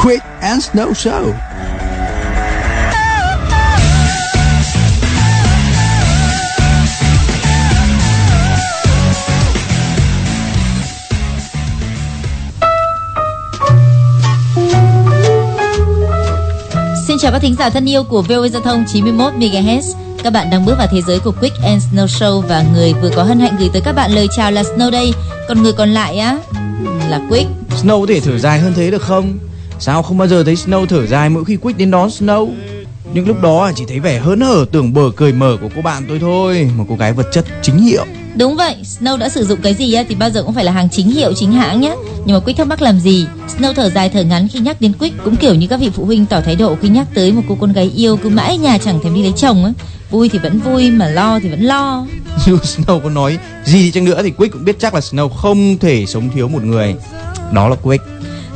Quick and Snow Show. Xin chào các thính giả thân yêu của VOV Giao thông 91 MHz. Các bạn đang bước vào thế giới của Quick and Snow Show và người vừa có hân hạnh gửi tới các bạn lời chào là Snow đây, còn người còn lại á là Quick. Snow có thể thở dài hơn thế được không? Sao không bao giờ thấy Snow thở dài mỗi khi Quick đến đón Snow? Nhưng lúc đó à, chỉ thấy vẻ hớn hở tưởng bờ cười mở của cô bạn tôi thôi, một cô gái vật chất chính hiệu. Đúng vậy, Snow đã sử dụng cái gì thì bao giờ cũng phải là hàng chính hiệu chính hãng nhé. Nhưng mà Quick thắc mắc làm gì? Snow thở dài thở ngắn khi nhắc đến Quick cũng kiểu như các vị phụ huynh tỏ thái độ khi nhắc tới một cô con gái yêu cứ mãi nhà chẳng thèm đi lấy chồng á. Vui thì vẫn vui mà lo thì vẫn lo. Dù Snow có nói gì đi chăng nữa thì Quick cũng biết chắc là Snow không thể sống thiếu một người. Đó là Quick.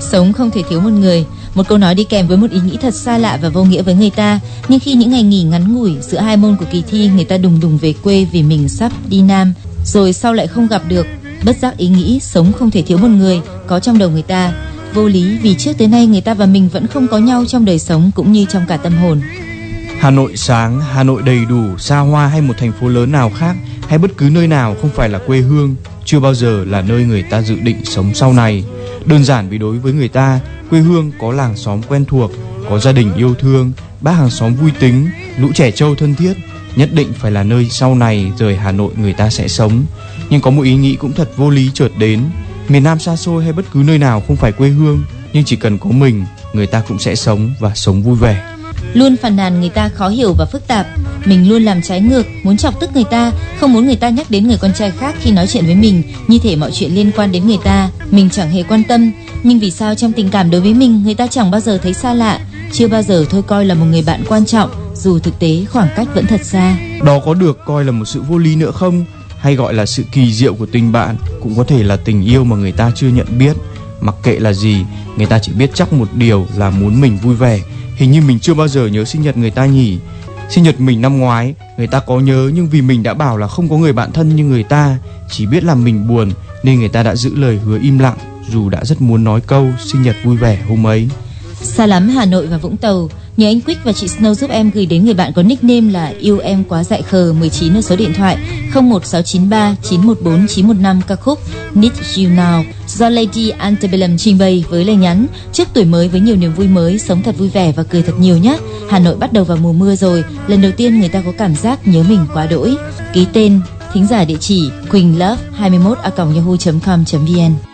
Sống không thể thiếu một người một câu nói đi kèm với một ý nghĩ thật xa lạ và vô nghĩa với người ta nhưng khi những ngày nghỉ ngắn ngủi giữa hai môn của kỳ thi người ta đùng đùng về quê vì mình sắp đi nam rồi sau lại không gặp được bất giác ý nghĩ sống không thể thiếu một người có trong đầu người ta vô lý vì trước tới nay người ta và mình vẫn không có nhau trong đời sống cũng như trong cả tâm hồn Hà Nội sáng, Hà Nội đầy đủ, xa hoa hay một thành phố lớn nào khác hay bất cứ nơi nào không phải là quê hương, chưa bao giờ là nơi người ta dự định sống sau này. Đơn giản vì đối với người ta, quê hương có làng xóm quen thuộc, có gia đình yêu thương, bác hàng xóm vui tính, lũ trẻ trâu thân thiết, nhất định phải là nơi sau này rời Hà Nội người ta sẽ sống. Nhưng có một ý nghĩ cũng thật vô lý chợt đến, miền Nam xa xôi hay bất cứ nơi nào không phải quê hương, nhưng chỉ cần có mình, người ta cũng sẽ sống và sống vui vẻ. luôn phàn nàn người ta khó hiểu và phức tạp. Mình luôn làm trái ngược muốn chọc tức người ta không muốn người ta nhắc đến người con trai khác khi nói chuyện với mình. Như thể mọi chuyện liên quan đến người ta mình chẳng hề quan tâm. Nhưng vì sao trong tình cảm đối với mình người ta chẳng bao giờ thấy xa lạ? Chưa bao giờ thôi coi là một người bạn quan trọng dù thực tế khoảng cách vẫn thật xa Đó có được coi là một sự vô lý nữa không? Hay gọi là sự kỳ diệu của tình bạn cũng có thể là tình yêu mà người ta chưa nhận biết. Mặc kệ là gì, người ta chỉ biết chắc một điều là muốn mình vui vẻ. Hình như mình chưa bao giờ nhớ sinh nhật người ta nhỉ. Sinh nhật mình năm ngoái, người ta có nhớ nhưng vì mình đã bảo là không có người bạn thân như người ta, chỉ biết làm mình buồn nên người ta đã giữ lời hứa im lặng dù đã rất muốn nói câu sinh nhật vui vẻ hôm ấy. Xa lắm Hà Nội và Vũng Tàu Nhờ anh Quick và chị Snow giúp em gửi đến người bạn có nickname là Yêu Em Quá Dại Khờ 19 ở số điện thoại 01693914915 ca khúc Need You Now do Lady Antebellum trình bày với lời nhắn Trước tuổi mới với nhiều niềm vui mới, sống thật vui vẻ và cười thật nhiều nhé Hà Nội bắt đầu vào mùa mưa rồi, lần đầu tiên người ta có cảm giác nhớ mình quá đỗi. Ký tên, thính giả địa chỉ Quỳnh Love 21 a c yahoo.com.vn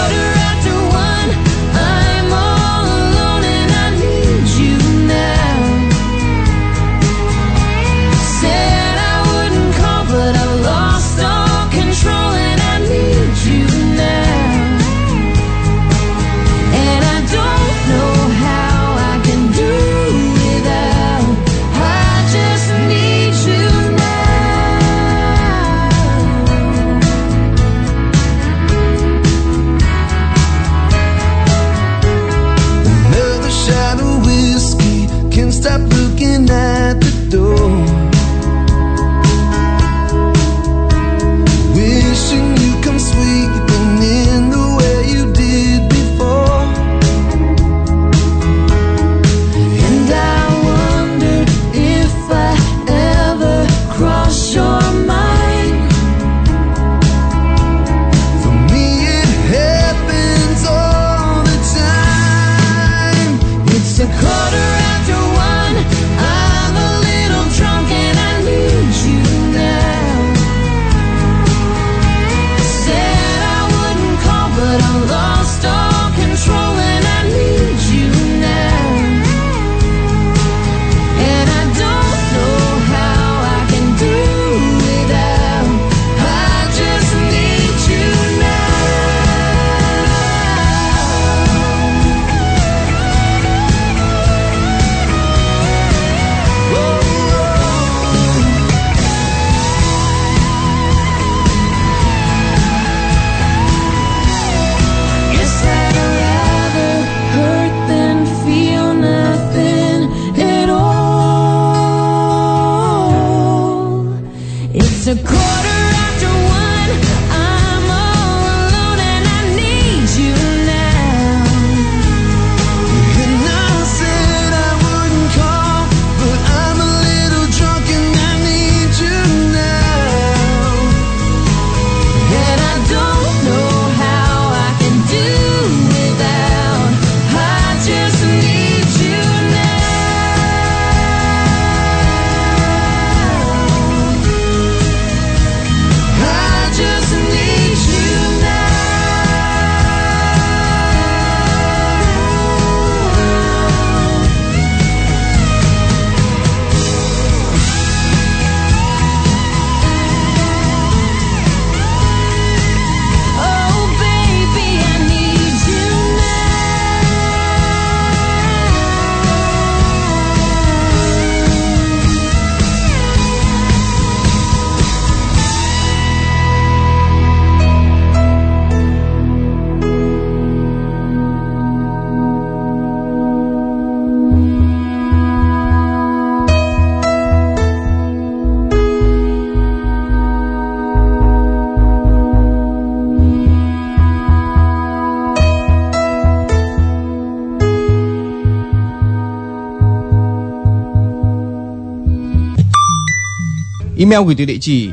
Email gửi từ địa chỉ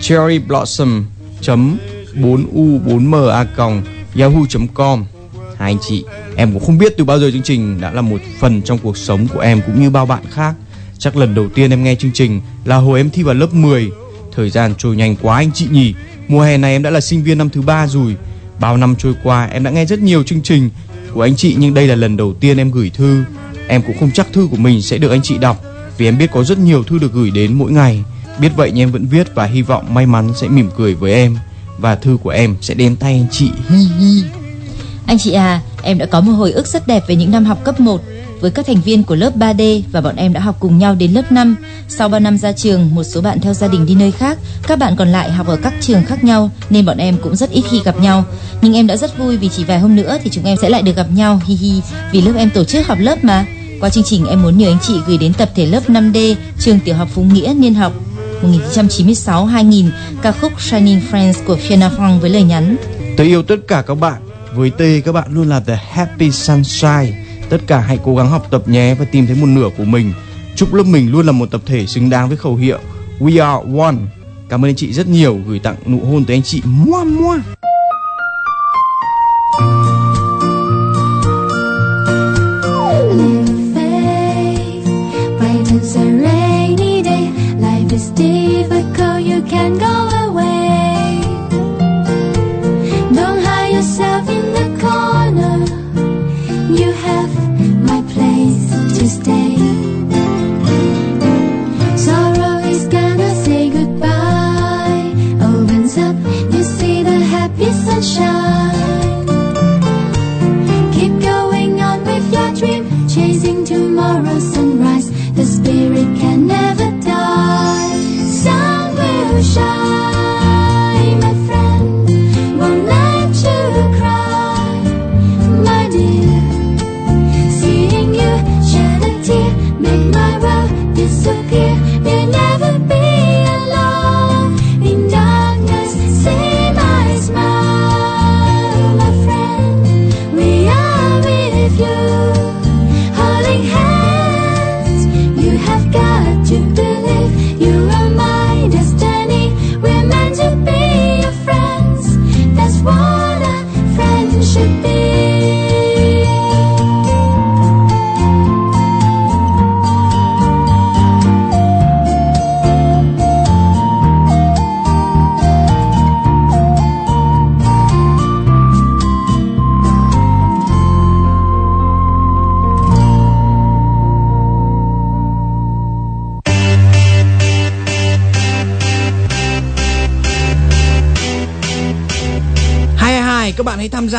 cherryblossom 4u4m a yahoo.com Hai anh chị, em cũng không biết từ bao giờ chương trình đã là một phần trong cuộc sống của em cũng như bao bạn khác. Chắc lần đầu tiên em nghe chương trình là hồi em thi vào lớp 10. Thời gian trôi nhanh quá anh chị nhỉ. Mùa hè này em đã là sinh viên năm thứ ba rồi. Bao năm trôi qua em đã nghe rất nhiều chương trình của anh chị nhưng đây là lần đầu tiên em gửi thư. Em cũng không chắc thư của mình sẽ được anh chị đọc vì em biết có rất nhiều thư được gửi đến mỗi ngày. Biết vậy nhưng em vẫn viết và hy vọng may mắn sẽ mỉm cười với em và thư của em sẽ đến tay anh chị. Hi hi. Anh chị à, em đã có một hồi ức rất đẹp về những năm học cấp 1 với các thành viên của lớp 3D và bọn em đã học cùng nhau đến lớp 5. Sau 3 năm ra trường, một số bạn theo gia đình đi nơi khác, các bạn còn lại học ở các trường khác nhau nên bọn em cũng rất ít khi gặp nhau. Nhưng em đã rất vui vì chỉ vài hôm nữa thì chúng em sẽ lại được gặp nhau, hi hi, vì lớp em tổ chức họp lớp mà. Qua chương trình em muốn nhờ anh chị gửi đến tập thể lớp 5D trường tiểu học Phú Nghĩa niên học 1996-2000 ca khúc Shining Friends của Fiona Fong với lời nhắn Tôi yêu tất cả các bạn. Với T các bạn luôn là the happy sunshine. Tất cả hãy cố gắng học tập nhé và tìm thấy một nửa của mình. Chúc lớp mình luôn là một tập thể xứng đáng với khẩu hiệu We are one. Cảm ơn anh chị rất nhiều, gửi tặng nụ hôn tới anh chị. Mua mua.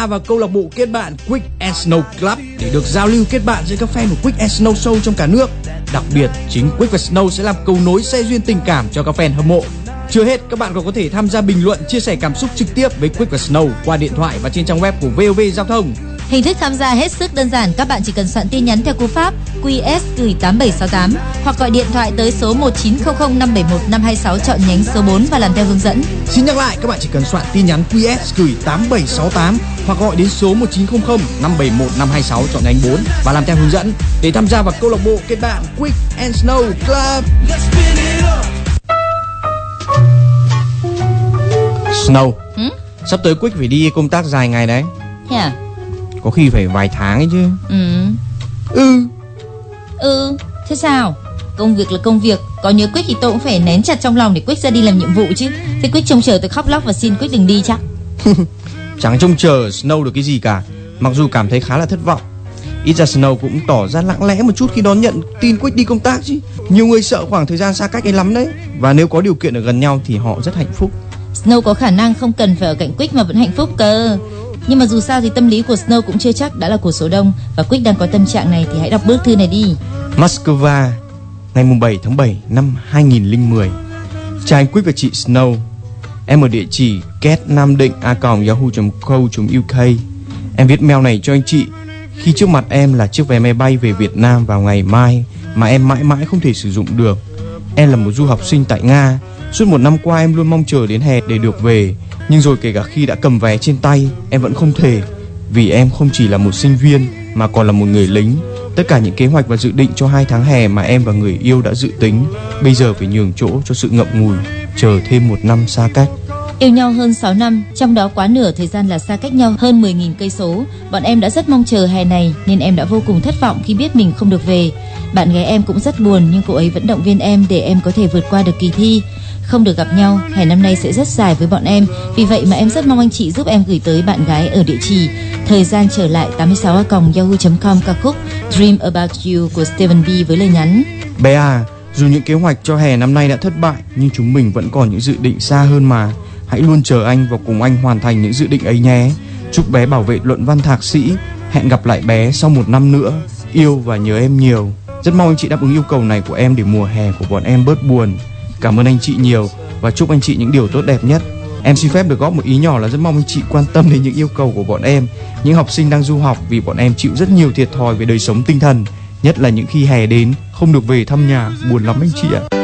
Các vào câu lạc bộ kết bạn Quick and Snow Club để được giao lưu kết bạn giữa các fan của Quick and Snow Show trong cả nước. Đặc biệt, chính Quick và Snow sẽ làm cầu nối xe duyên tình cảm cho các fan hâm mộ. Chưa hết, các bạn còn có thể tham gia bình luận, chia sẻ cảm xúc trực tiếp với Quick và Snow qua điện thoại và trên trang web của VOV Giao thông. Hình thức tham gia hết sức đơn giản, các bạn chỉ cần soạn tin nhắn theo cú pháp QS gửi 8768 hoặc gọi điện thoại tới số 1900 571 526 chọn nhánh số 4 và làm theo hướng dẫn. Xin nhắc lại, các bạn chỉ cần soạn tin nhắn QS gửi 8768 hoặc gọi đến số 1900 571 526 chọn nhánh 4 và làm theo hướng dẫn để tham gia vào câu lạc bộ kết bạn Quick and Snow Club. Snow, hmm? sắp tới Quick phải đi công tác dài ngày đấy. Thế à? Có khi phải vài tháng ấy chứ. Ừ. Ừ. Ừ, thế sao? Công việc là công việc, có nhớ Quyết thì tôi cũng phải nén chặt trong lòng để Quyết ra đi làm nhiệm vụ chứ. Thế Quyết trông chờ tôi khóc lóc và xin Quyết đừng đi chắc. Chẳng trông chờ Snow được cái gì cả Mặc dù cảm thấy khá là thất vọng Ít ra Snow cũng tỏ ra lặng lẽ một chút khi đón nhận tin quyết đi công tác chứ Nhiều người sợ khoảng thời gian xa cách ấy lắm đấy Và nếu có điều kiện ở gần nhau thì họ rất hạnh phúc Snow có khả năng không cần phải ở cạnh Quick mà vẫn hạnh phúc cơ. Nhưng mà dù sao thì tâm lý của Snow cũng chưa chắc đã là của số đông. Và Quick đang có tâm trạng này thì hãy đọc bức thư này đi. Moscow, Ngày 7 tháng 7 năm 2010 Chào anh Quick và chị Snow. Em ở địa chỉ cat nam định ketnamdịnh.yahoo.co.uk Em viết mail này cho anh chị. Khi trước mặt em là chiếc vé máy bay về Việt Nam vào ngày mai Mà em mãi mãi không thể sử dụng được. Em là một du học sinh tại Nga. Suốt một năm qua em luôn mong chờ đến hè để được về Nhưng rồi kể cả khi đã cầm vé trên tay Em vẫn không thể Vì em không chỉ là một sinh viên Mà còn là một người lính Tất cả những kế hoạch và dự định cho hai tháng hè mà em và người yêu đã dự tính bây giờ phải nhường chỗ cho sự ngậm ngùi, chờ thêm một năm xa cách. Yêu nhau hơn 6 năm, trong đó quá nửa thời gian là xa cách nhau hơn 10.000 cây số. Bọn em đã rất mong chờ hè này nên em đã vô cùng thất vọng khi biết mình không được về. Bạn gái em cũng rất buồn nhưng cô ấy vẫn động viên em để em có thể vượt qua được kỳ thi. Không được gặp nhau, hè năm nay sẽ rất dài với bọn em. Vì vậy mà em rất mong anh chị giúp em gửi tới bạn gái ở địa chỉ thời gian trở lại 86 còng yahoo.com ca khúc Dream About You của Steven B với lời nhắn. Bé à, dù những kế hoạch cho hè năm nay đã thất bại nhưng chúng mình vẫn còn những dự định xa hơn mà. Hãy luôn chờ anh và cùng anh hoàn thành những dự định ấy nhé. Chúc bé bảo vệ luận văn thạc sĩ. Hẹn gặp lại bé sau một năm nữa. Yêu và nhớ em nhiều. Rất mong anh chị đáp ứng yêu cầu này của em để mùa hè của bọn em bớt buồn. Cảm ơn anh chị nhiều và chúc anh chị những điều tốt đẹp nhất. Em xin phép được góp một ý nhỏ là rất mong anh chị quan tâm đến những yêu cầu của bọn em. Những học sinh đang du học vì bọn em chịu rất nhiều thiệt thòi về đời sống tinh thần, nhất là những khi hè đến không được về thăm nhà, buồn lắm anh chị ạ. À.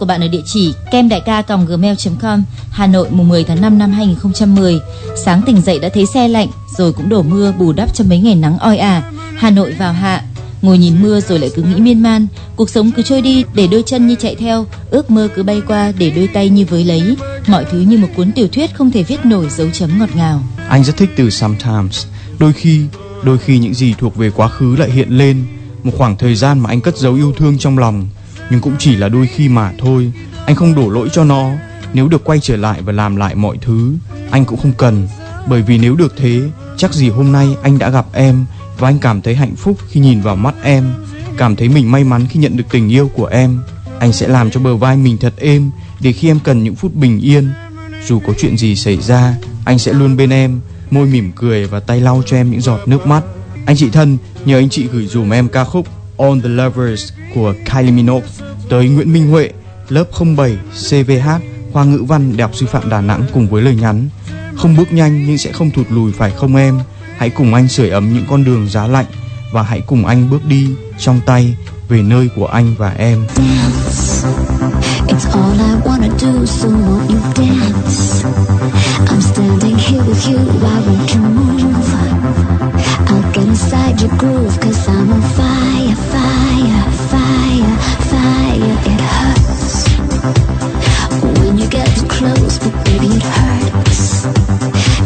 của bạn ở địa chỉ kem đại ca gmail.com Hà Nội mùng 10 tháng 5 năm 2010 Sáng tỉnh dậy đã thấy xe lạnh Rồi cũng đổ mưa bù đắp cho mấy ngày nắng oi ả Hà Nội vào hạ Ngồi nhìn mưa rồi lại cứ nghĩ miên man Cuộc sống cứ trôi đi để đôi chân như chạy theo Ước mơ cứ bay qua để đôi tay như với lấy Mọi thứ như một cuốn tiểu thuyết không thể viết nổi dấu chấm ngọt ngào Anh rất thích từ sometimes. Đôi khi, đôi khi những gì thuộc về quá khứ lại hiện lên. Một khoảng thời gian mà anh cất giấu yêu thương trong lòng. Nhưng cũng chỉ là đôi khi mà thôi. Anh không đổ lỗi cho nó. Nếu được quay trở lại và làm lại mọi thứ, anh cũng không cần. Bởi vì nếu được thế, chắc gì hôm nay anh đã gặp em và anh cảm thấy hạnh phúc khi nhìn vào mắt em. Cảm thấy mình may mắn khi nhận được tình yêu của em. Anh sẽ làm cho bờ vai mình thật êm để khi em cần những phút bình yên dù có chuyện gì xảy ra, anh sẽ luôn bên em, môi mỉm cười và tay lau cho em những giọt nước mắt. Anh chị thân, nhờ anh chị gửi dùm em ca khúc On the Lovers của Kylie Minogue tới Nguyễn Minh Huệ, lớp 07 CVH, khoa ngữ văn Đại học Sư phạm Đà Nẵng cùng với lời nhắn. Không bước nhanh nhưng sẽ không thụt lùi phải không em? Hãy cùng anh sưởi ấm những con đường giá lạnh và hãy cùng anh bước đi trong tay về nơi của anh và em. dance. It's all I wanna do, so won't you dance? I'm standing here with you, I move. I'll get inside your groove, cause I'm on fire, fire, fire, fire. It hurts when you get too close, but baby, it hurts.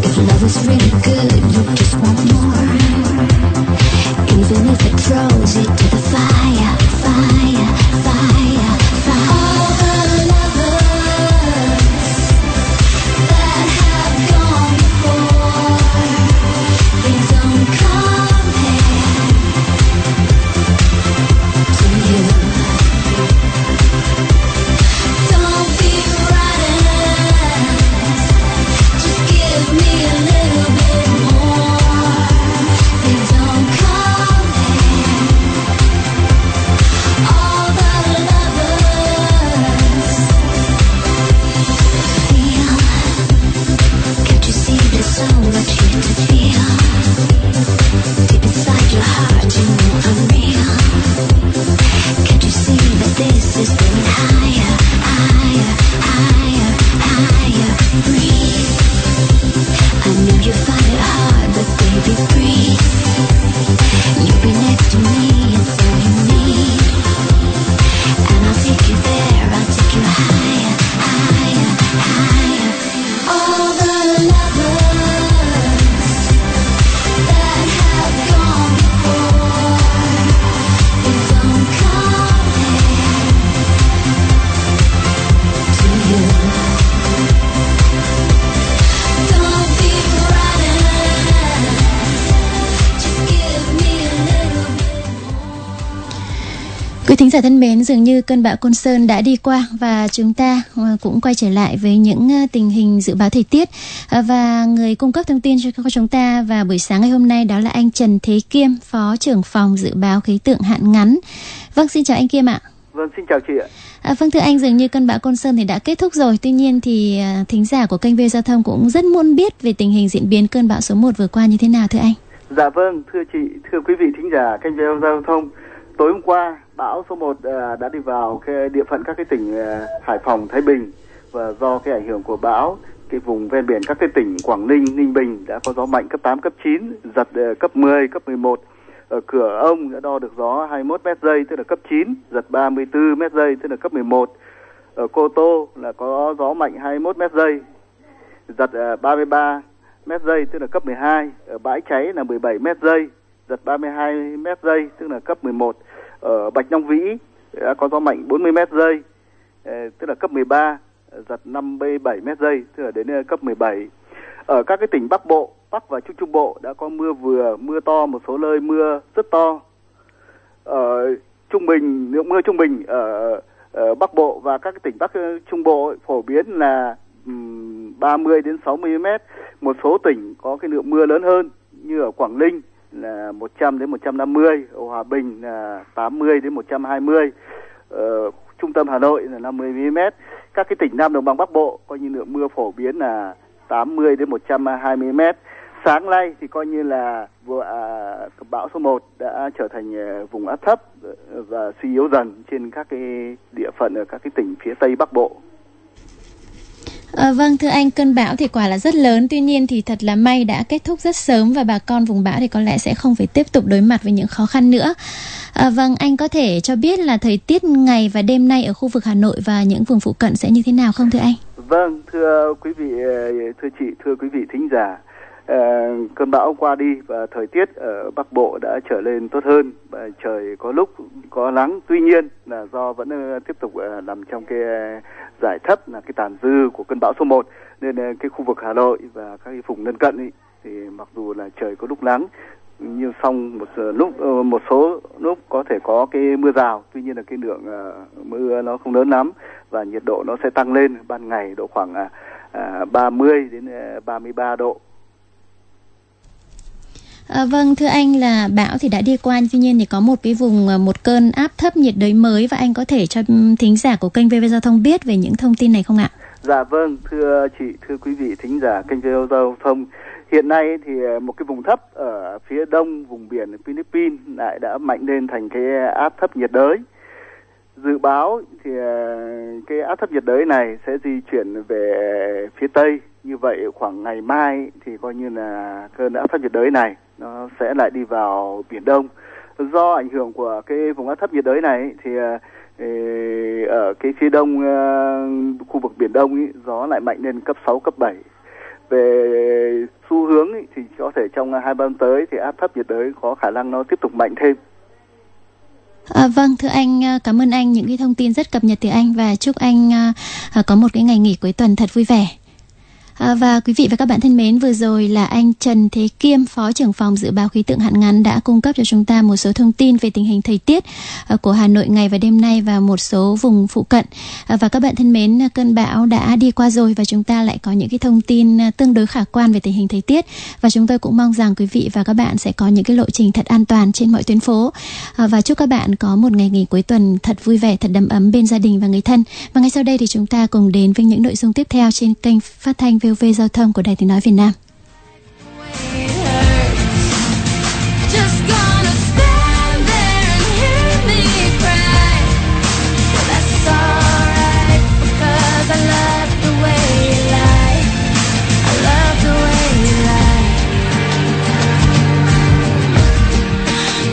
If love is really good, you just want more. Even if it throws you to the fire, fire, giả thân mến, dường như cơn bão Côn Sơn đã đi qua và chúng ta ờ, cũng quay trở lại với những ờ, tình hình dự báo thời tiết Ờ, và người cung cấp thông tin cho chúng ta vào buổi sáng ngày hôm nay đó là anh Trần Thế Kiêm, Phó trưởng phòng dự báo khí tượng hạn ngắn. Vâng, xin chào anh Kiêm ạ. Vâng, xin chào chị ạ. À, vâng thưa anh, dường như cơn bão Côn Sơn thì đã kết thúc rồi. Tuy nhiên thì à, thính giả của kênh V Giao thông cũng rất muốn biết về tình hình diễn biến cơn bão số 1 vừa qua như thế nào thưa anh. Dạ vâng, thưa chị, thưa quý vị thính giả kênh video giao thông. Tối hôm qua, bão số 1 à, đã đi vào cái địa phận các cái tỉnh à, Hải Phòng, Thái Bình và do cái ảnh hưởng của bão, cái vùng ven biển các cái tỉnh Quảng Ninh, Ninh Bình đã có gió mạnh cấp 8, cấp 9, giật à, cấp 10, cấp 11. Ở cửa ông đã đo được gió 21 mét giây tức là cấp 9, giật 34 mét giây tức là cấp 11. Ở Cô Tô là có gió mạnh 21 mét giây, giật 33 mét giây tức là cấp 12. Ở bãi cháy là 17 mét giây, giật 32 mét giây tức là cấp 11. Ở Bạch Long Vĩ đã có gió mạnh 40 mét giây, ờ, tức là cấp 13, giật 57 mét giây tức là đến cấp 17. Ở các cái tỉnh Bắc Bộ, Bắc và Trung Trung Bộ đã có mưa vừa, mưa to, một số nơi mưa rất to. Ở trung bình, lượng mưa trung bình ở, ở Bắc Bộ và các cái tỉnh Bắc Trung Bộ ấy, phổ biến là 30 đến 60 mét. Một số tỉnh có cái lượng mưa lớn hơn như ở Quảng Ninh là 100 đến 150, ở Hòa Bình là 80 đến 120, ở ờ, trung tâm Hà Nội là 50 mm. Các cái tỉnh Nam Đồng bằng Bắc Bộ coi như lượng mưa phổ biến là 80 đến 120 mm. sáng nay thì coi như là vừa à, bão số 1 đã trở thành ờ, vùng áp thấp và suy yếu dần trên các cái địa phận ở các cái tỉnh phía tây bắc bộ. À, vâng thưa anh cơn bão thì quả là rất lớn. Tuy nhiên thì thật là may đã kết thúc rất sớm và bà con vùng bão thì có lẽ sẽ không phải tiếp tục đối mặt với những khó khăn nữa. À, vâng anh có thể cho biết là thời tiết ngày và đêm nay ở khu vực Hà Nội và những vùng phụ cận sẽ như thế nào không thưa anh? Vâng, thưa quý vị, ờ, thưa chị, thưa quý vị thính giả, Ờ, cơn bão qua đi và thời tiết ở Bắc Bộ đã trở lên tốt hơn. Và trời có lúc có nắng. Tuy nhiên là do vẫn ờ, tiếp tục ờ, nằm trong cái giải thấp là cái tàn dư của cơn bão số 1 nên cái khu vực Hà Nội và các cái vùng lân cận ý, thì mặc dù là trời có lúc nắng nhưng xong một lúc một số lúc có thể có cái mưa rào. Tuy nhiên là cái lượng mưa nó không lớn lắm và nhiệt độ nó sẽ tăng lên ban ngày độ khoảng 30 đến 33 độ. À, vâng thưa anh là bão thì đã đi qua tuy nhiên thì có một cái vùng ờ, một cơn áp thấp nhiệt đới mới và anh có thể cho thính giả của kênh VV Giao thông biết về những thông tin này không ạ? Dạ vâng, thưa chị, thưa quý vị thính giả kênh VV giao thông. Hiện nay thì ờ, một cái vùng thấp ở phía đông vùng biển Philippines lại đã mạnh lên thành cái áp thấp nhiệt đới. Dự báo thì cái áp thấp nhiệt đới này sẽ di chuyển về phía tây. Như vậy khoảng ngày mai thì coi như là cơn áp thấp nhiệt đới này nó sẽ lại đi vào biển Đông. Do ảnh hưởng của cái vùng áp thấp nhiệt đới này thì ờ, ở cái phía đông ờ, khu vực biển đông ý, gió lại mạnh lên cấp 6, cấp 7 về xu hướng ý, thì có thể trong hai ba năm tới thì áp thấp nhiệt đới có khả năng nó tiếp tục mạnh thêm À, vâng thưa anh ờ, cảm ơn anh những cái thông tin rất cập nhật từ anh và chúc anh à, có một cái ngày nghỉ cuối tuần thật vui vẻ. À, và quý vị và các bạn thân mến, vừa rồi là anh Trần Thế Kiêm, Phó trưởng phòng dự báo khí tượng hạn ngắn đã cung cấp cho chúng ta một số thông tin về tình hình thời tiết à, của Hà Nội ngày và đêm nay và một số vùng phụ cận. À, và các bạn thân mến, à, cơn bão đã đi qua rồi và chúng ta lại có những cái thông tin à, tương đối khả quan về tình hình thời tiết và chúng tôi cũng mong rằng quý vị và các bạn sẽ có những cái lộ trình thật an toàn trên mọi tuyến phố à, và chúc các bạn có một ngày nghỉ cuối tuần thật vui vẻ, thật đầm ấm bên gia đình và người thân. Và ngay sau đây thì chúng ta cùng đến với những nội dung tiếp theo trên kênh phát thanh VOV Giao thông của Đài Tiếng nói Việt Nam. Just gonna stand there and hear me cry. Well, that's alright because I love the way you lie. I love the way you lie.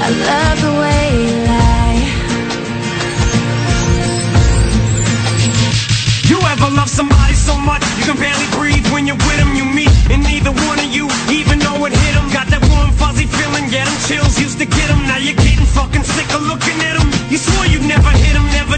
I love the way you lie. You ever love somebody so much you can barely get them chills, used to get them. Now you're getting fucking sick of looking at them. You swore you'd never hit them, never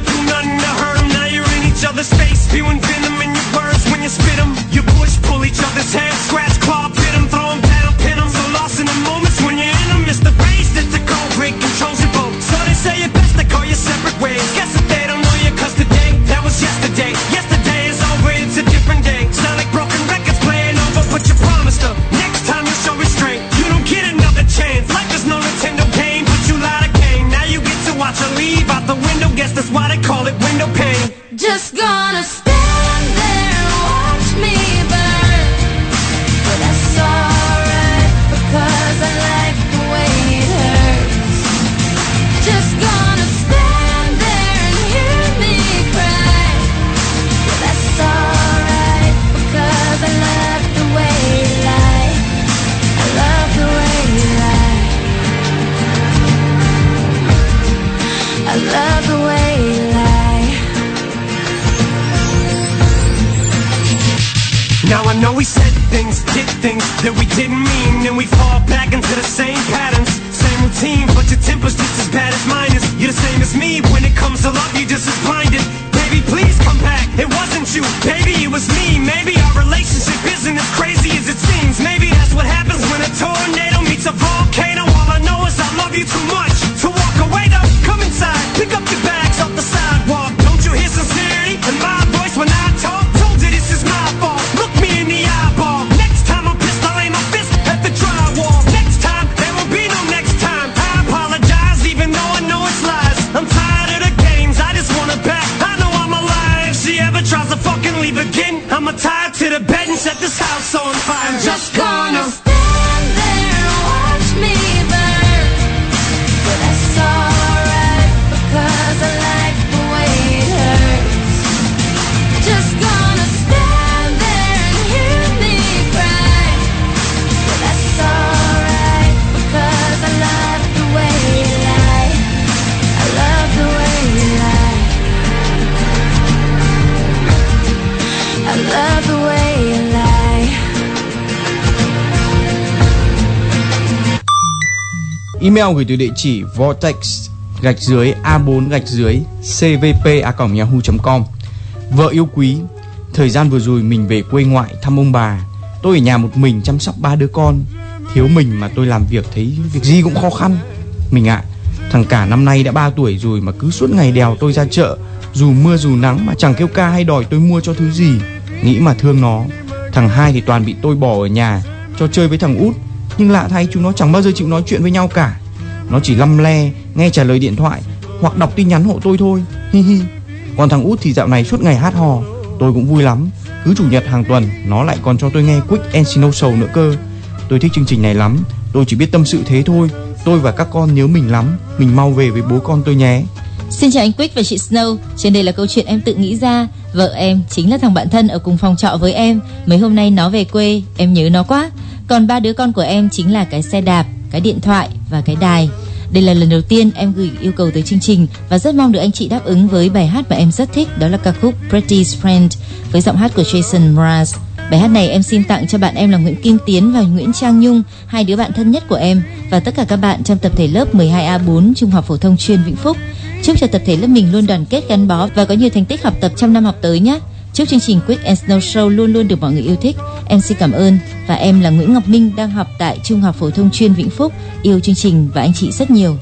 set this house on fire. Just gonna Email gửi từ địa chỉ vortex gạch dưới a4 gạch dưới cvp a yahoo.com Vợ yêu quý, thời gian vừa rồi mình về quê ngoại thăm ông bà. Tôi ở nhà một mình chăm sóc ba đứa con. Thiếu mình mà tôi làm việc thấy việc gì cũng khó khăn. Mình ạ, thằng cả năm nay đã 3 tuổi rồi mà cứ suốt ngày đèo tôi ra chợ. Dù mưa dù nắng mà chẳng kêu ca hay đòi tôi mua cho thứ gì. Nghĩ mà thương nó. Thằng hai thì toàn bị tôi bỏ ở nhà cho chơi với thằng út. Nhưng lạ thay chúng nó chẳng bao giờ chịu nói chuyện với nhau cả. Nó chỉ lăm le, nghe trả lời điện thoại hoặc đọc tin nhắn hộ tôi thôi. Hi hi. Còn thằng út thì dạo này suốt ngày hát hò. Tôi cũng vui lắm. Cứ chủ nhật hàng tuần Nó lại còn cho tôi nghe Quick and Snow Show nữa cơ. Tôi thích chương trình này lắm. Tôi chỉ biết tâm sự thế thôi. Tôi và các con nhớ mình lắm. Mình mau về với bố con tôi nhé. Xin chào anh Quick và chị Snow. Trên đây là câu chuyện em tự nghĩ ra. Vợ em chính là thằng bạn thân ở cùng phòng trọ với em. Mấy hôm nay nó về quê Em nhớ nó quá. Còn ba đứa con của em chính là cái xe đạp Cái điện thoại và cái đài đây là lần đầu tiên em gửi yêu cầu tới chương trình và rất mong được anh chị đáp ứng với bài hát mà em rất thích đó là ca khúc Pretty Friend với giọng hát của Jason Mraz. Bài hát này em xin tặng cho bạn em là Nguyễn Kim Tiến và Nguyễn Trang Nhung, hai đứa bạn thân nhất của em và tất cả các bạn trong tập thể lớp 12A4 Trung học phổ thông chuyên Vĩnh Phúc. Chúc cho tập thể lớp mình luôn đoàn kết gắn bó và có nhiều thành tích học tập trong năm học tới nhé. Chúc chương trình Quick and Snow Show luôn luôn được mọi người yêu thích. Em xin cảm ơn và em là Nguyễn Ngọc Minh đang học tại Trung học phổ thông chuyên Vĩnh Phúc. Yêu chương trình và anh chị rất nhiều.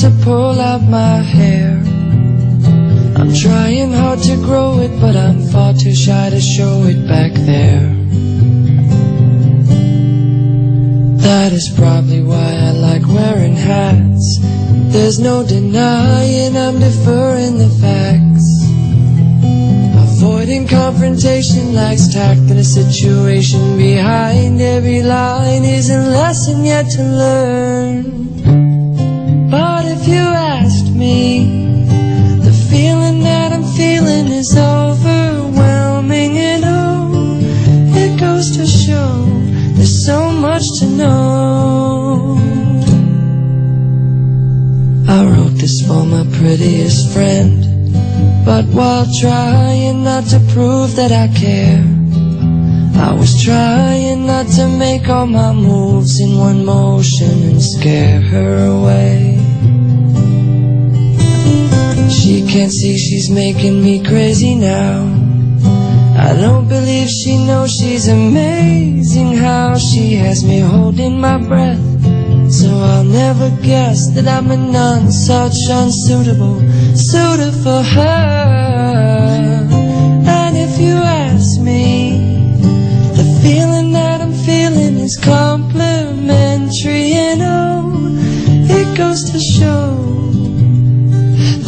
To pull out my hair. I'm trying hard to grow it, but I'm far too shy to show it back there. That is probably why I like wearing hats. There's no denying I'm deferring the facts. Avoiding confrontation lacks tact in a situation behind every line is a lesson yet to learn. Prettiest friend. But while trying not to prove that I care, I was trying not to make all my moves in one motion and scare her away. She can't see she's making me crazy now. I don't believe she knows she's amazing how she has me holding my breath. So I'll never guess that I'm a none such unsuitable suitor for her. And if you ask me, the feeling that I'm feeling is complimentary, and oh, it goes to show.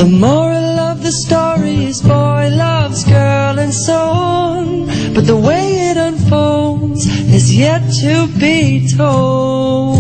The moral of the story is boy loves girl and so on. But the way it unfolds is yet to be told.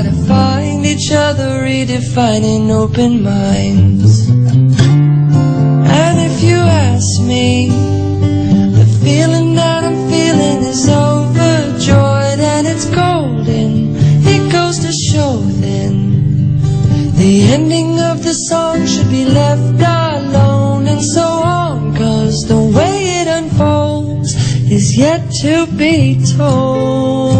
How to find each other redefining open minds. And if you ask me, the feeling that I'm feeling is overjoyed and it's golden. It goes to show then the ending of the song should be left alone and so on. Cause the way it unfolds is yet to be told.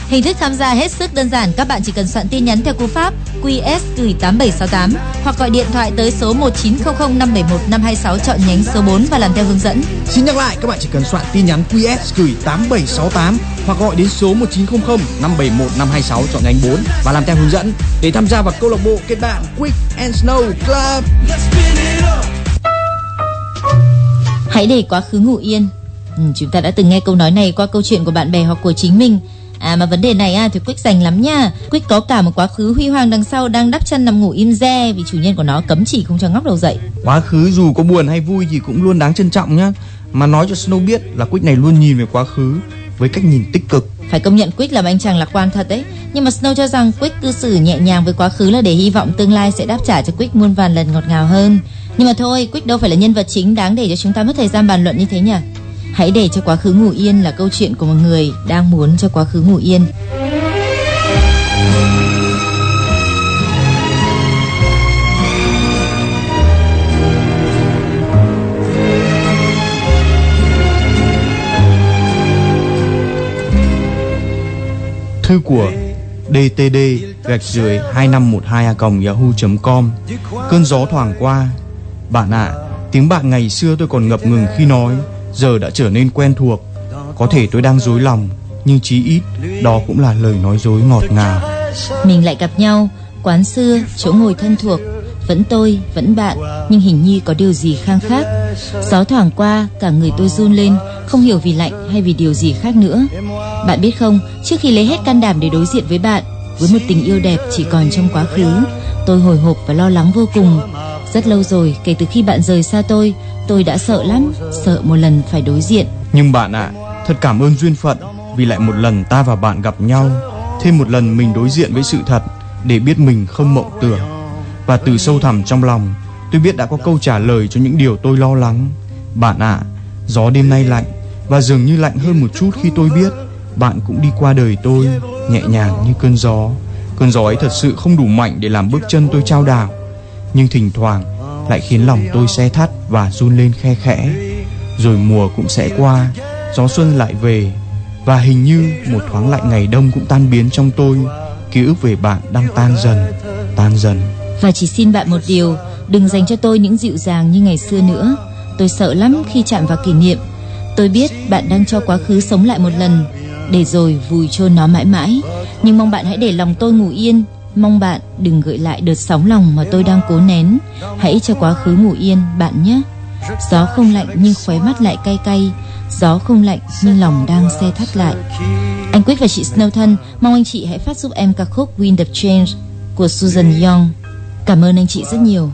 Hình thức tham gia hết sức đơn giản, các bạn chỉ cần soạn tin nhắn theo cú pháp QS gửi 8768 hoặc gọi điện thoại tới số 1900 571 526 chọn nhánh số 4 và làm theo hướng dẫn. Xin nhắc lại, các bạn chỉ cần soạn tin nhắn QS gửi 8768 hoặc gọi đến số 1900 571 526 chọn nhánh 4 và làm theo hướng dẫn để tham gia vào câu lạc bộ kết bạn Quick and Snow Club. Hãy để quá khứ ngủ yên. Ừ, chúng ta đã từng nghe câu nói này qua câu chuyện của bạn bè hoặc của chính mình. À mà vấn đề này à, thì Quick dành lắm nha. Quick có cả một quá khứ huy hoàng đằng sau đang đắp chân nằm ngủ im re vì chủ nhân của nó cấm chỉ không cho ngóc đầu dậy. Quá khứ dù có buồn hay vui thì cũng luôn đáng trân trọng nhá. Mà nói cho Snow biết là Quick này luôn nhìn về quá khứ với cách nhìn tích cực. Phải công nhận Quick là một anh chàng lạc quan thật đấy. Nhưng mà Snow cho rằng Quick cư xử nhẹ nhàng với quá khứ là để hy vọng tương lai sẽ đáp trả cho Quick muôn vàn lần ngọt ngào hơn. Nhưng mà thôi, Quick đâu phải là nhân vật chính đáng để cho chúng ta mất thời gian bàn luận như thế nhỉ? Hãy để cho quá khứ ngủ yên là câu chuyện của một người đang muốn cho quá khứ ngủ yên. Thư của DTD gạch dưới 2512 yahoo.com Cơn gió thoảng qua Bạn ạ, tiếng bạn ngày xưa tôi còn ngập ngừng khi nói Giờ đã trở nên quen thuộc Có thể tôi đang dối lòng Nhưng chí ít đó cũng là lời nói dối ngọt ngào Mình lại gặp nhau, quán xưa, chỗ ngồi thân thuộc, vẫn tôi, vẫn bạn, nhưng hình như có điều gì khang khác. Gió thoảng qua, cả người tôi run lên, không hiểu vì lạnh hay vì điều gì khác nữa. Bạn biết không, trước khi lấy hết can đảm để đối diện với bạn, với một tình yêu đẹp chỉ còn trong quá khứ, tôi hồi hộp và lo lắng vô cùng. Rất lâu rồi, kể từ khi bạn rời xa tôi, tôi đã sợ lắm, sợ một lần phải đối diện. Nhưng bạn ạ, thật cảm ơn duyên phận Vì lại một lần ta và bạn gặp nhau Thêm một lần mình đối diện với sự thật Để biết mình không mộng tưởng. Và từ sâu thẳm trong lòng Tôi biết đã có câu trả lời cho những điều tôi lo lắng. Bạn ạ, gió đêm nay lạnh Và dường như lạnh hơn một chút khi tôi biết Bạn cũng đi qua đời tôi Nhẹ nhàng như cơn gió. Cơn gió ấy thật sự không đủ mạnh để làm bước chân tôi trao đảo. Nhưng thỉnh thoảng lại khiến lòng tôi xe thắt và run lên khe khẽ Rồi mùa cũng sẽ qua Gió xuân lại về Và hình như một thoáng lạnh ngày đông cũng tan biến trong tôi Ký ức về bạn đang tan dần Tan dần Và chỉ xin bạn một điều, đừng dành cho tôi những dịu dàng như ngày xưa nữa. Tôi sợ lắm khi chạm vào kỷ niệm. Tôi biết bạn đang cho quá khứ sống lại một lần, để rồi vùi chôn nó mãi mãi. Nhưng mong bạn hãy để lòng tôi ngủ yên. Mong bạn đừng gợi lại đợt sóng lòng mà tôi đang cố nén. Hãy cho quá khứ ngủ yên, bạn nhé. Gió không lạnh nhưng khóe mắt lại cay cay. Gió không lạnh nhưng lòng đang xe thắt lại. Anh Quyết và chị Snow thân, mong anh chị hãy phát giúp em ca khúc Wind of Change của Susan Young. Cảm ơn anh chị rất nhiều.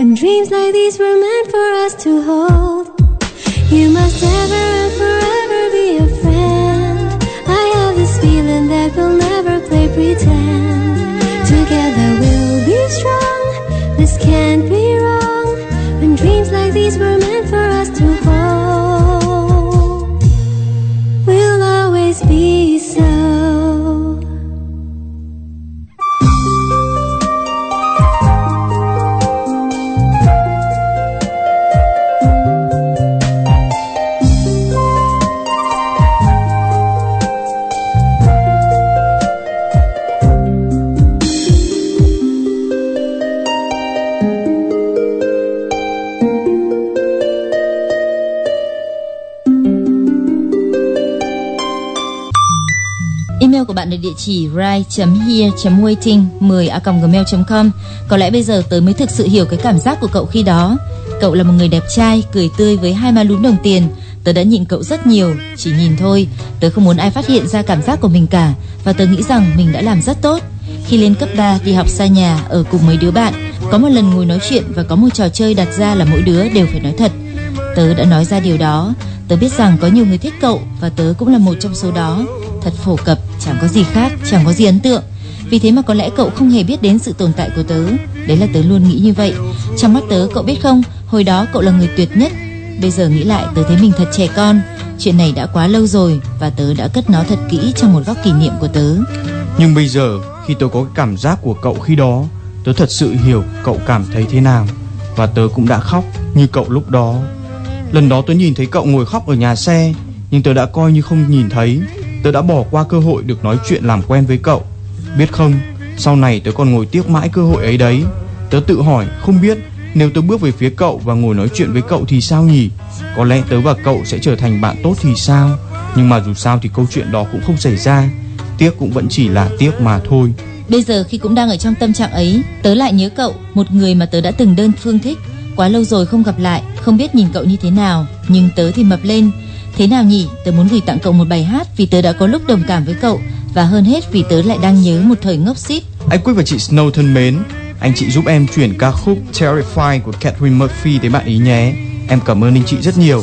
When dreams like these were meant for us to hold, you must ever and forever be a friend. I have this feeling that we'll never play pretend. Together we'll be strong. This can't be wrong. When dreams like these were của bạn là địa chỉ write.here.waiting 10 a gmail.com. Có lẽ bây giờ tớ mới thực sự hiểu cái cảm giác của cậu khi đó. Cậu là một người đẹp trai, cười tươi với hai má lúm đồng tiền. Tớ đã nhịn cậu rất nhiều, chỉ nhìn thôi. Tớ không muốn ai phát hiện ra cảm giác của mình cả và tớ nghĩ rằng mình đã làm rất tốt. Khi lên cấp 3 đi học xa nhà ở cùng mấy đứa bạn, có một lần ngồi nói chuyện và có một trò chơi đặt ra là mỗi đứa đều phải nói thật. Tớ đã nói ra điều đó. Tớ biết rằng có nhiều người thích cậu và tớ cũng là một trong số đó. Thật phổ cập, chẳng có gì khác, chẳng có gì ấn tượng. Vì thế mà có lẽ cậu không hề biết đến sự tồn tại của tớ. Đấy là tớ luôn nghĩ như vậy. Trong mắt tớ cậu biết không, hồi đó cậu là người tuyệt nhất. Bây giờ nghĩ lại tớ thấy mình thật trẻ con. Chuyện này đã quá lâu rồi và tớ đã cất nó thật kỹ trong một góc kỷ niệm của tớ. Nhưng bây giờ khi tôi có cái cảm giác của cậu khi đó Tớ thật sự hiểu cậu cảm thấy thế nào Và tớ cũng đã khóc như cậu lúc đó Lần đó tớ nhìn thấy cậu ngồi khóc ở nhà xe Nhưng tớ đã coi như không nhìn thấy Tớ đã bỏ qua cơ hội được nói chuyện làm quen với cậu. Biết không Sau này tớ còn ngồi tiếc mãi cơ hội ấy đấy. Tớ tự hỏi không biết Nếu tớ bước về phía cậu và ngồi nói chuyện với cậu thì sao nhỉ? Có lẽ tớ và cậu sẽ trở thành bạn tốt thì sao? Nhưng mà dù sao thì câu chuyện đó cũng không xảy ra. Tiếc cũng vẫn chỉ là tiếc mà thôi. Bây giờ khi cũng đang ở trong tâm trạng ấy, tớ lại nhớ cậu, một người mà tớ đã từng đơn phương thích. Quá lâu rồi không gặp lại, không biết nhìn cậu như thế nào, nhưng tớ thì mập lên. Thế nào nhỉ? Tớ muốn gửi tặng cậu một bài hát vì tớ đã có lúc đồng cảm với cậu và hơn hết vì tớ lại đang nhớ một thời ngốc xít. Anh Quyết và chị Snow thân mến Anh chị giúp em chuyển ca khúc Terrify của Catherine Murphy tới bạn ý nhé Em cảm ơn anh chị rất nhiều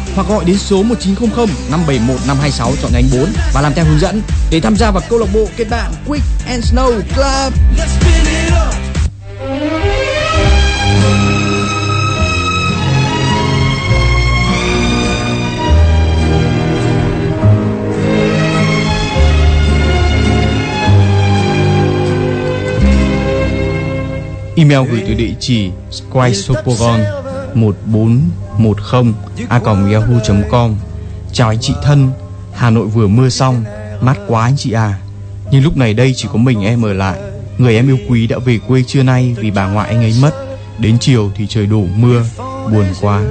hoặc gọi đến số 1900 571 526 chọn nhánh 4 và làm theo hướng dẫn để tham gia vào câu lạc bộ kết bạn Quick and Snow Club. Email gửi từ địa chỉ squaresopogon 10 a yahoo.com Chào anh chị thân, Hà Nội vừa mưa xong, mát quá anh chị à. Nhưng lúc này đây chỉ có mình em ở lại. Người em yêu quý đã về quê trưa nay vì bà ngoại anh ấy mất. Đến chiều thì trời đổ mưa, buồn quá.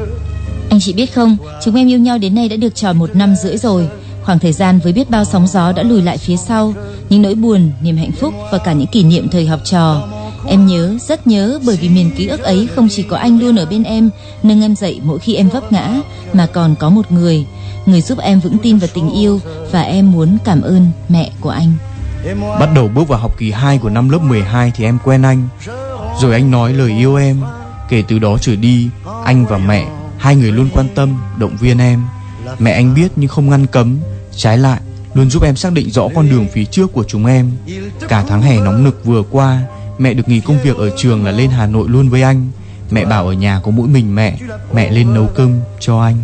Anh chị biết không, chúng em yêu nhau đến nay đã được tròn một năm rưỡi rồi. Khoảng thời gian với biết bao sóng gió đã lùi lại phía sau, những nỗi buồn, niềm hạnh phúc và cả những kỷ niệm thời học trò. Em nhớ, rất nhớ bởi vì miền ký ức ấy không chỉ có anh luôn ở bên em, nâng em dậy mỗi khi em vấp ngã, mà còn có một người, người giúp em vững tin vào tình yêu và em muốn cảm ơn mẹ của anh. Bắt đầu bước vào học kỳ 2 của năm lớp 12 thì em quen anh. Rồi anh nói lời yêu em. Kể từ đó trở đi, anh và mẹ, hai người luôn quan tâm, động viên em. Mẹ anh biết nhưng không ngăn cấm, trái lại luôn giúp em xác định rõ con đường phía trước của chúng em. Cả tháng hè nóng nực vừa qua, mẹ được nghỉ công việc ở trường là lên Hà Nội luôn với anh. Mẹ bảo ở nhà có mỗi mình mẹ, mẹ lên nấu cơm cho anh.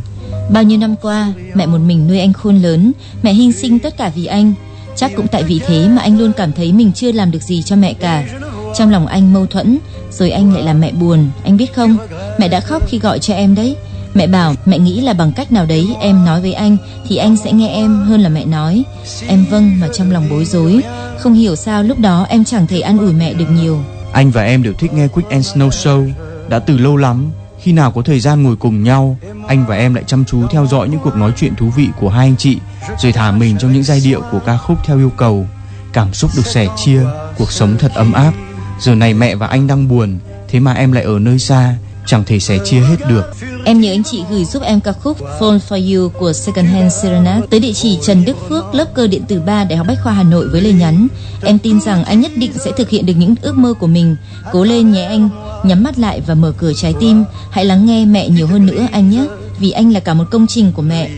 Bao nhiêu năm qua, mẹ một mình nuôi anh khôn lớn, mẹ hy sinh tất cả vì anh. Chắc cũng tại vì thế mà anh luôn cảm thấy mình chưa làm được gì cho mẹ cả. Trong lòng anh mâu thuẫn, rồi anh lại làm mẹ buồn, anh biết không? Mẹ đã khóc khi gọi cho em đấy. Mẹ bảo mẹ nghĩ là bằng cách nào đấy em nói với anh thì anh sẽ nghe em hơn là mẹ nói. Em vâng mà trong lòng bối rối, không hiểu sao lúc đó em chẳng thể an ủi mẹ được nhiều. Anh và em đều thích nghe Quick and Snow Show đã từ lâu lắm. Khi nào có thời gian ngồi cùng nhau, anh và em lại chăm chú theo dõi những cuộc nói chuyện thú vị của hai anh chị, rồi thả mình trong những giai điệu của ca khúc theo yêu cầu. Cảm xúc được sẻ chia, cuộc sống thật ấm áp. Giờ này mẹ và anh đang buồn, thế mà em lại ở nơi xa, chẳng thể sẻ chia hết được. Em nhớ anh chị gửi giúp em ca khúc Fall for You của Second Hand Serenade tới địa chỉ Trần Đức Phước, lớp cơ điện tử 3, Đại học Bách khoa Hà Nội với lời nhắn. Em tin rằng anh nhất định sẽ thực hiện được những ước mơ của mình. Cố lên nhé anh, nhắm mắt lại và mở cửa trái tim. Hãy lắng nghe mẹ nhiều hơn nữa anh nhé, vì anh là cả một công trình của mẹ.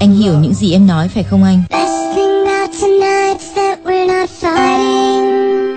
Anh hiểu những gì em nói phải không anh? Best thing about tonight's that we're not fighting.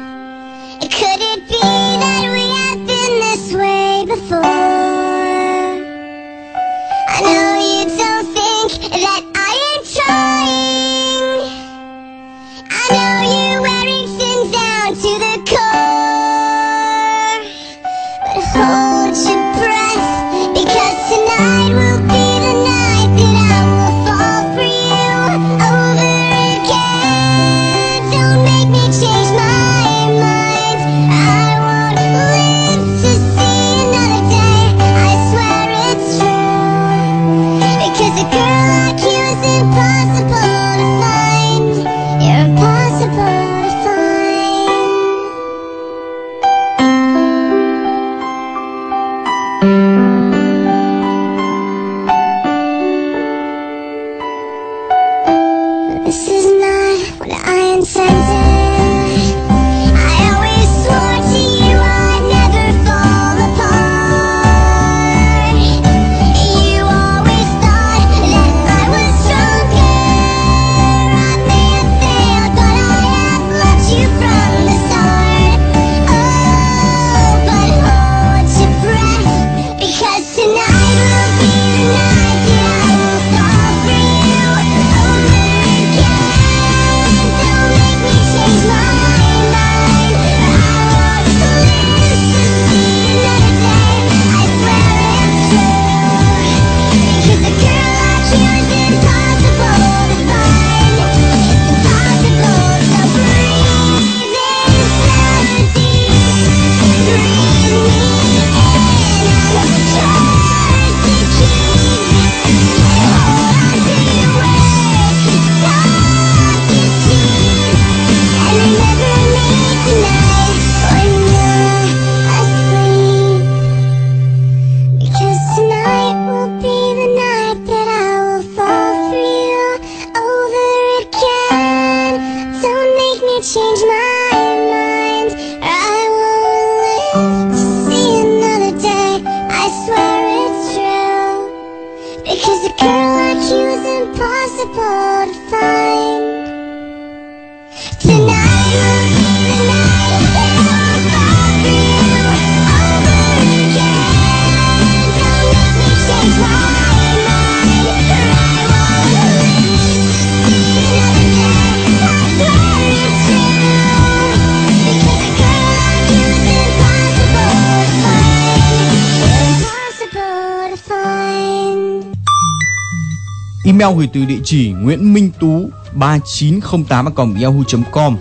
Email gửi từ địa chỉ Nguyễn Minh Tú 3908 yahoo.com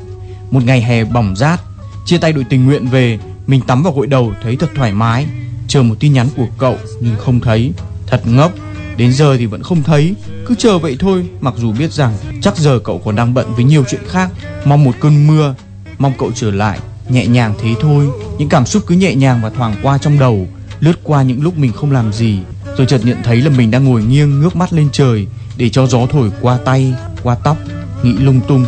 Một ngày hè bỏng rát, Chia tay đội tình nguyện về, Mình tắm vào gội đầu thấy thật thoải mái. Chờ một tin nhắn của cậu nhưng không thấy. Thật ngốc, Đến giờ thì vẫn không thấy. Cứ chờ vậy thôi, Mặc dù biết rằng chắc giờ cậu còn đang bận với nhiều chuyện khác. Mong một cơn mưa, Mong cậu trở lại, Nhẹ nhàng thế thôi. Những cảm xúc cứ nhẹ nhàng và thoảng qua trong đầu, Lướt qua những lúc mình không làm gì. Rồi chợt nhận thấy là mình đang ngồi nghiêng, ngước mắt lên trời. Để cho gió thổi qua tay, qua tóc Nghĩ lung tung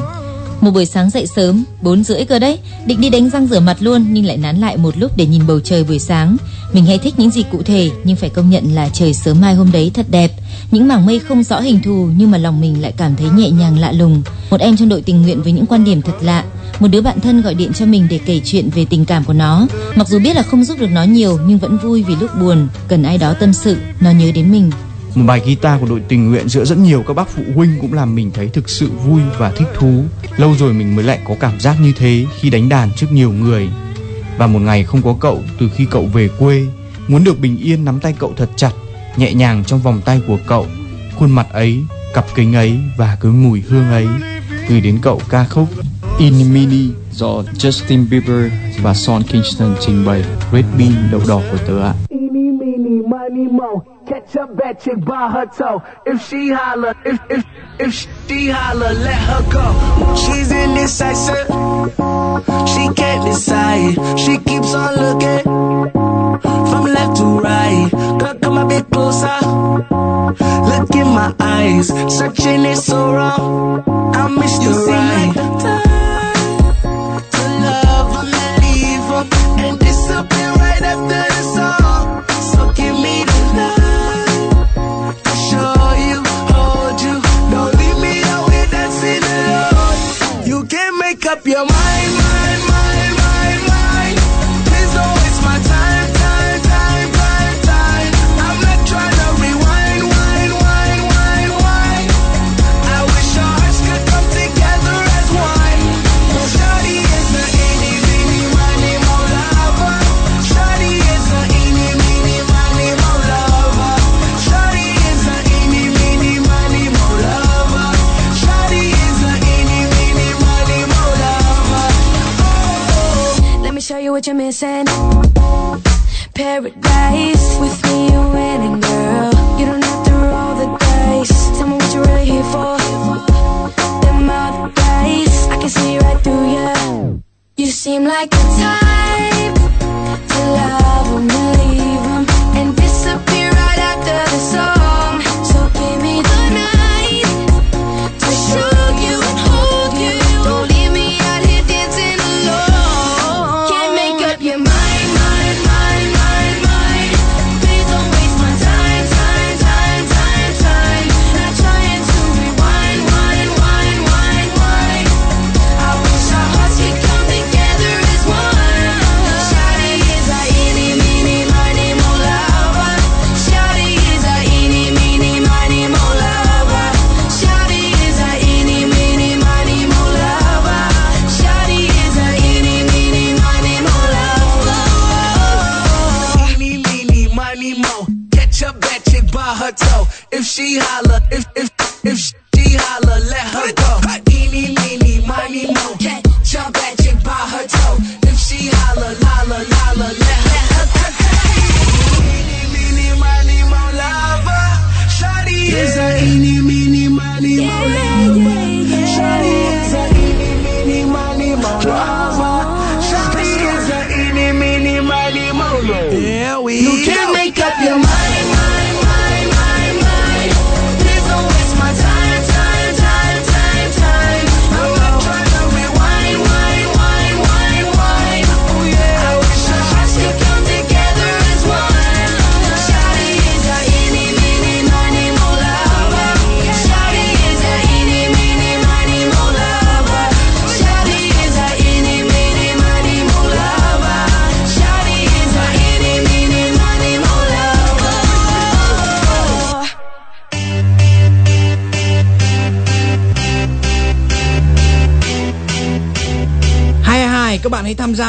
Một buổi sáng dậy sớm, 4 rưỡi cơ đấy, định đi đánh răng rửa mặt luôn nhưng lại nán lại một lúc để nhìn bầu trời buổi sáng. Mình hay thích những gì cụ thể nhưng phải công nhận là trời sớm mai hôm đấy thật đẹp. Những mảng mây không rõ hình thù nhưng mà lòng mình lại cảm thấy nhẹ nhàng lạ lùng. Một em trong đội tình nguyện với những quan điểm thật lạ. Một đứa bạn thân gọi điện cho mình để kể chuyện về tình cảm của nó. Mặc dù biết là không giúp được nó nhiều nhưng vẫn vui vì lúc buồn cần ai đó tâm sự, nó nhớ đến mình. Một bài guitar của đội tình nguyện giữa rất nhiều các bác phụ huynh cũng làm mình thấy thực sự vui và thích thú. Lâu rồi mình mới lại có cảm giác như thế khi đánh đàn trước nhiều người. Và một ngày không có cậu từ khi cậu về quê, muốn được bình yên nắm tay cậu thật chặt, nhẹ nhàng trong vòng tay của cậu. Khuôn mặt ấy, cặp kính ấy và cứ mùi hương ấy gửi đến cậu ca khúc In Mini do Justin Bieber và Son Kingston trình bày Red Bean đậu đỏ của tớ ạ. Meeny, miny, mo. Catch a bad chick by her toe. If she holler, if if if she holler, let her go. She's indecisive. She can't decide. She keeps on looking from left to right. Girl, come a bit closer. Look in my eyes. Searching is so wrong. I miss you right. to love and leave and disappear right after the song. Up your mind,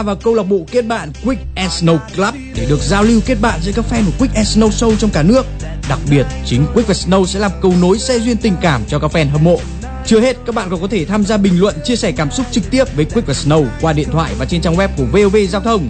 bạn vào câu lạc bộ kết bạn Quick and Snow Club để được giao lưu kết bạn giữa các fan của Quick and Snow Show trong cả nước. Đặc biệt, chính Quick và Snow sẽ làm cầu nối xe duyên tình cảm cho các fan hâm mộ. Chưa hết, các bạn còn có thể tham gia bình luận, chia sẻ cảm xúc trực tiếp với Quick và Snow qua điện thoại và trên trang web của VOV Giao thông.